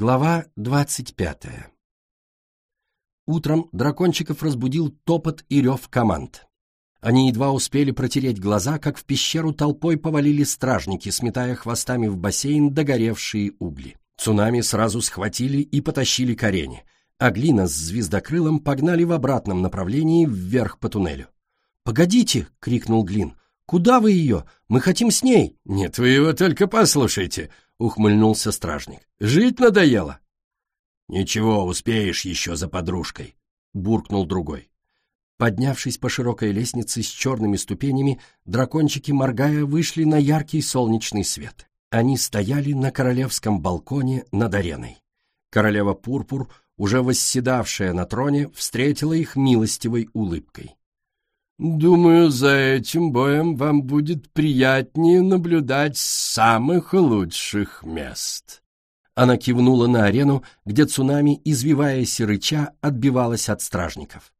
Глава двадцать пятая Утром дракончиков разбудил топот и рев команд. Они едва успели протереть глаза, как в пещеру толпой повалили стражники, сметая хвостами в бассейн догоревшие угли. Цунами сразу схватили и потащили к арене, а Глина с звездокрылом погнали в обратном направлении вверх по туннелю. «Погодите!» — крикнул Глин. «Куда вы ее? Мы хотим с ней!» «Нет, вы его только послушайте!» — ухмыльнулся стражник. «Жить надоело!» «Ничего, успеешь еще за подружкой», — буркнул другой. Поднявшись по широкой лестнице с черными ступенями, дракончики, моргая, вышли на яркий солнечный свет. Они стояли на королевском балконе над ареной. Королева Пурпур, уже восседавшая на троне, встретила их милостивой улыбкой. «Думаю, за этим боем вам будет приятнее наблюдать с самых лучших мест». Она кивнула на арену, где цунами, извиваясь и рыча, отбивалась от стражников.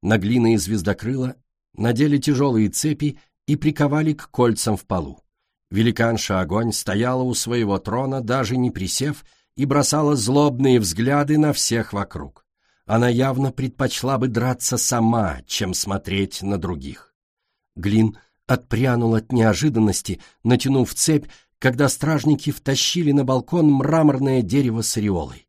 На глины и звездокрыла надели тяжелые цепи и приковали к кольцам в полу. Великанша Огонь стояла у своего трона, даже не присев, и бросала злобные взгляды на всех вокруг она явно предпочла бы драться сама, чем смотреть на других. Глин отпрянул от неожиданности, натянув цепь, когда стражники втащили на балкон мраморное дерево с ореолой.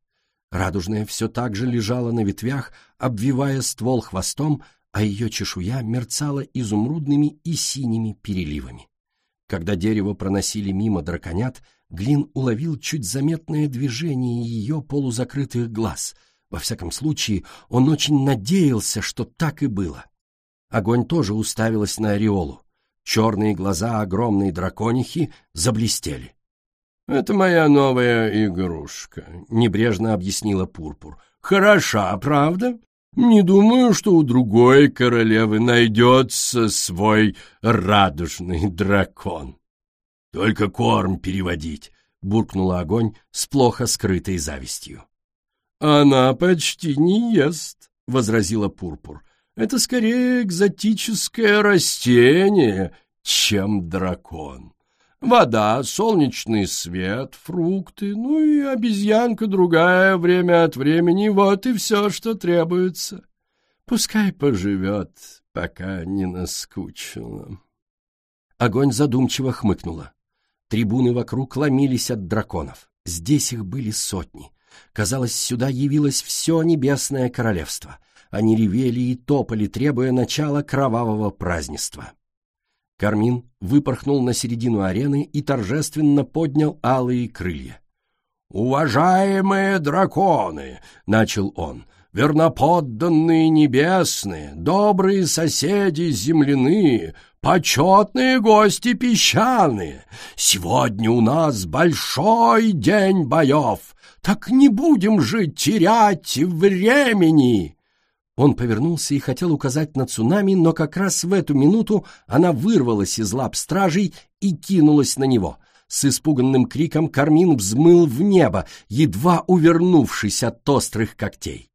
Радужное все так же лежало на ветвях, обвивая ствол хвостом, а ее чешуя мерцала изумрудными и синими переливами. Когда дерево проносили мимо драконят, Глин уловил чуть заметное движение ее полузакрытых глаз — во всяком случае, он очень надеялся, что так и было. Огонь тоже уставилась на ореолу. Черные глаза огромной драконихи заблестели. «Это моя новая игрушка», — небрежно объяснила Пурпур. «Хороша, правда? Не думаю, что у другой королевы найдется свой радужный дракон». «Только корм переводить», — буркнула огонь с плохо скрытой завистью. «Она почти не ест», — возразила Пурпур. «Это скорее экзотическое растение, чем дракон. Вода, солнечный свет, фрукты, ну и обезьянка другая время от времени, вот и все, что требуется. Пускай поживет, пока не наскучило». Огонь задумчиво хмыкнула. Трибуны вокруг ломились от драконов. Здесь их были сотни. Казалось, сюда явилось все небесное королевство. Они ревели и топали, требуя начала кровавого празднества. Кармин выпорхнул на середину арены и торжественно поднял алые крылья. «Уважаемые драконы!» — начал он. «Верноподданные небесные, добрые соседи земляные, почетные гости песчаные! Сегодня у нас большой день боев!» Так не будем же терять времени!» Он повернулся и хотел указать на цунами, но как раз в эту минуту она вырвалась из лап стражей и кинулась на него. С испуганным криком Кармин взмыл в небо, едва увернувшись от острых когтей.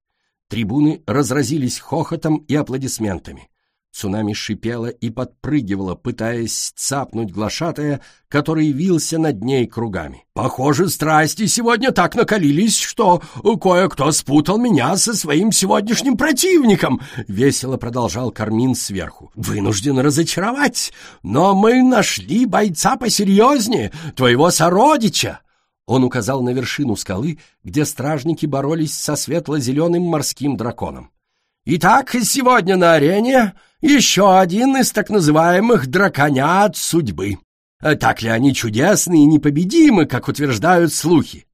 Трибуны разразились хохотом и аплодисментами. Цунами шипела и подпрыгивала, пытаясь цапнуть глашатая, который вился над ней кругами. «Похоже, страсти сегодня так накалились, что кое-кто спутал меня со своим сегодняшним противником!» — весело продолжал Кармин сверху. «Вынужден разочаровать, но мы нашли бойца посерьезнее, твоего сородича!» Он указал на вершину скалы, где стражники боролись со светло-зеленым морским драконом. Итак, сегодня на арене еще один из так называемых драконят судьбы. Так ли они чудесны и непобедимы, как утверждают слухи?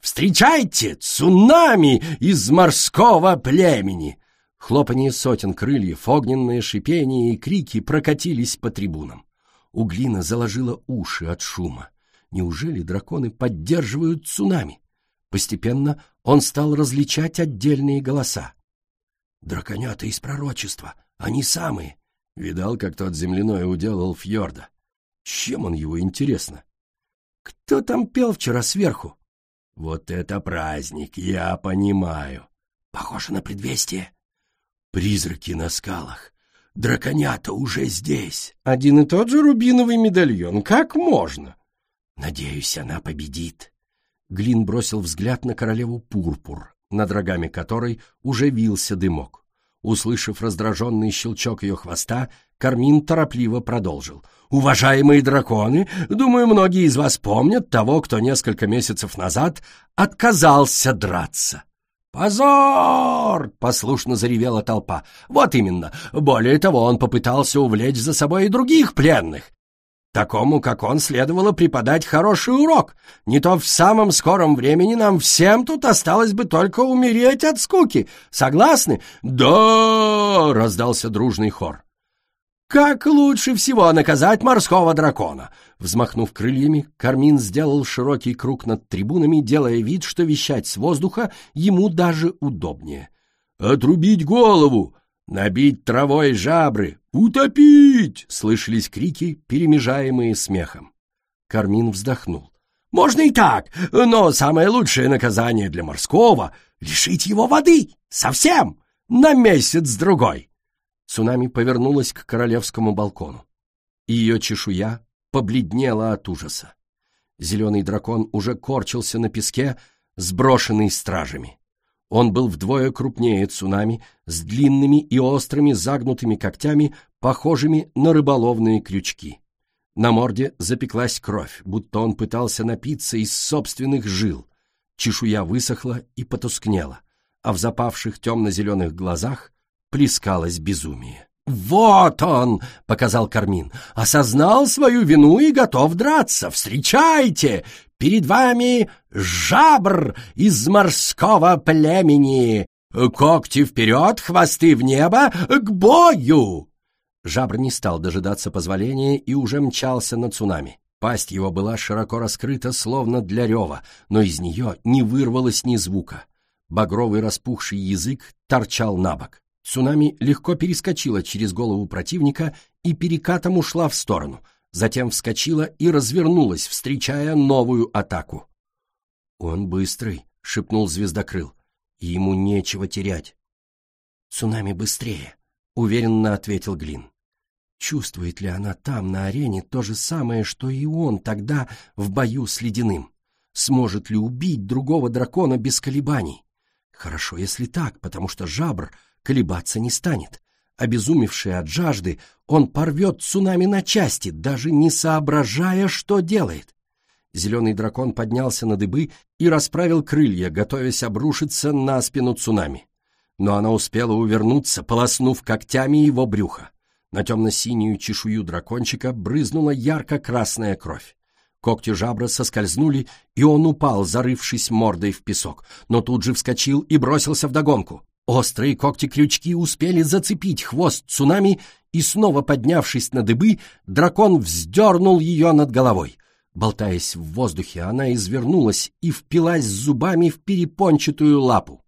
Встречайте цунами из морского племени!» Хлопанье сотен крыльев, огненное шипение и крики прокатились по трибунам. Углина заложила уши от шума. Неужели драконы поддерживают цунами? Постепенно он стал различать отдельные голоса. Драконята из пророчества, они самые. Видал, как тот земляной уделал Фьорда. Чем он его, интересно? Кто там пел вчера сверху? Вот это праздник, я понимаю. Похоже на предвестие. Призраки на скалах. Драконята уже здесь. Один и тот же рубиновый медальон. Как можно? Надеюсь, она победит. Глин бросил взгляд на королеву Пурпур, над рогами которой уже вился дымок. Услышав раздраженный щелчок ее хвоста, Кармин торопливо продолжил. «Уважаемые драконы, думаю, многие из вас помнят того, кто несколько месяцев назад отказался драться». «Позор!» — послушно заревела толпа. «Вот именно. Более того, он попытался увлечь за собой и других пленных. Такому, как он, следовало преподать хороший урок. Не то в самом скором времени нам всем тут осталось бы только умереть от скуки. Согласны? Да! раздался дружный хор. Как лучше всего наказать морского дракона? Взмахнув крыльями, Кармин сделал широкий круг над трибунами, делая вид, что вещать с воздуха ему даже удобнее. «Отрубить голову! Набить травой жабры! Утопить!» — слышались крики, перемежаемые смехом. Кармин вздохнул. «Можно и так, но самое лучшее наказание для морского — лишить его воды! Совсем! На месяц-другой!» Цунами повернулась к королевскому балкону. Ее чешуя побледнела от ужаса. Зеленый дракон уже корчился на песке, сброшенный стражами. Он был вдвое крупнее цунами, с длинными и острыми загнутыми когтями, похожими на рыболовные крючки. На морде запеклась кровь, будто он пытался напиться из собственных жил. Чешуя высохла и потускнела, а в запавших темно-зеленых глазах плескалось безумие. «Вот он!» — показал Кармин. «Осознал свою вину и готов драться. Встречайте! Перед вами жабр из морского племени! Когти вперед, хвосты в небо, к бою!» Жабр не стал дожидаться позволения и уже мчался на цунами. Пасть его была широко раскрыта, словно для рева, но из нее не вырвалось ни звука. Багровый распухший язык торчал на бок. Цунами легко перескочила через голову противника и перекатом ушла в сторону — затем вскочила и развернулась, встречая новую атаку. «Он быстрый», — шепнул звездокрыл, — «и ему нечего терять». «Цунами быстрее», — уверенно ответил Глин. Чувствует ли она там, на арене, то же самое, что и он тогда в бою с ледяным? Сможет ли убить другого дракона без колебаний? Хорошо, если так, потому что жабр колебаться не станет. Обезумевший от жажды, он порвет цунами на части, даже не соображая, что делает. Зеленый дракон поднялся на дыбы и расправил крылья, готовясь обрушиться на спину цунами. Но она успела увернуться, полоснув когтями его брюха. На темно-синюю чешую дракончика брызнула ярко-красная кровь. Когти жабра соскользнули, и он упал, зарывшись мордой в песок, но тут же вскочил и бросился вдогонку. Острые когти-крючки успели зацепить хвост цунами, и снова поднявшись на дыбы, дракон вздернул ее над головой. Болтаясь в воздухе, она извернулась и впилась зубами в перепончатую лапу.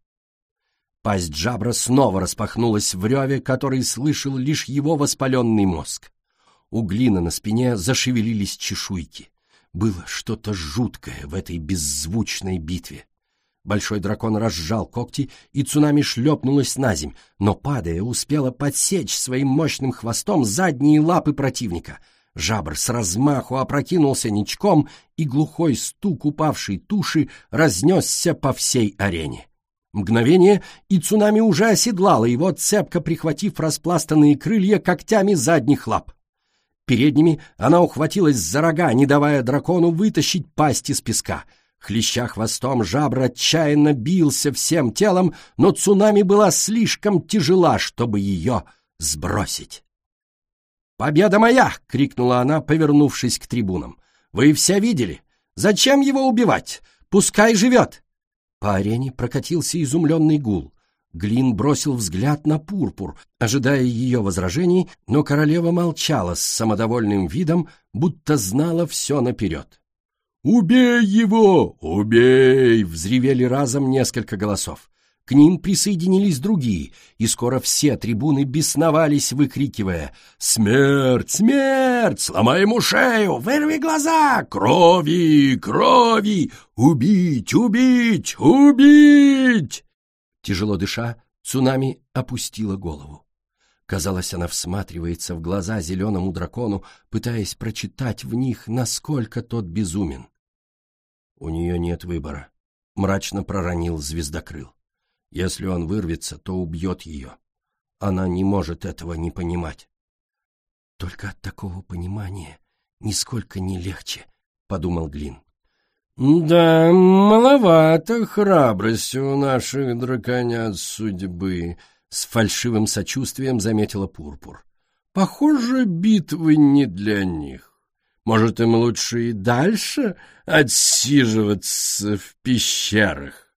Пасть жабра снова распахнулась в реве, который слышал лишь его воспаленный мозг. У глина на спине зашевелились чешуйки. Было что-то жуткое в этой беззвучной битве. Большой дракон разжал когти, и цунами шлепнулась на земь, но, падая, успела подсечь своим мощным хвостом задние лапы противника. Жабр с размаху опрокинулся ничком, и глухой стук упавшей туши разнесся по всей арене. Мгновение, и цунами уже оседлала его, цепко прихватив распластанные крылья когтями задних лап. Передними она ухватилась за рога, не давая дракону вытащить пасть из песка — Хлеща хвостом, жабра отчаянно бился всем телом, но цунами была слишком тяжела, чтобы ее сбросить. «Победа моя!» — крикнула она, повернувшись к трибунам. «Вы все видели? Зачем его убивать? Пускай живет!» По арене прокатился изумленный гул. Глин бросил взгляд на пурпур, ожидая ее возражений, но королева молчала с самодовольным видом, будто знала все наперед. «Убей его! Убей!» — взревели разом несколько голосов. К ним присоединились другие, и скоро все трибуны бесновались, выкрикивая «Смерть! Смерть! Сломай ему шею! Вырви глаза! Крови! Крови! Убить! Убить! Убить!» Тяжело дыша, цунами опустила голову. Казалось, она всматривается в глаза зеленому дракону, пытаясь прочитать в них, насколько тот безумен. У нее нет выбора, — мрачно проронил звездокрыл. Если он вырвется, то убьет ее. Она не может этого не понимать. Только от такого понимания нисколько не легче, — подумал Глин. «Да, маловато храбрости у наших драконят судьбы», — с фальшивым сочувствием заметила Пурпур. «Похоже, битвы не для них. Может, им лучше и дальше отсиживаться в пещерах?»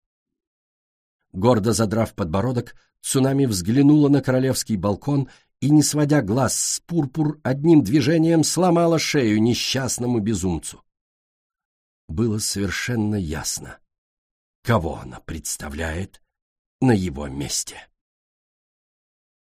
Гордо задрав подбородок, Цунами взглянула на королевский балкон и, не сводя глаз с Пурпур, одним движением сломала шею несчастному безумцу. Было совершенно ясно, кого она представляет на его месте.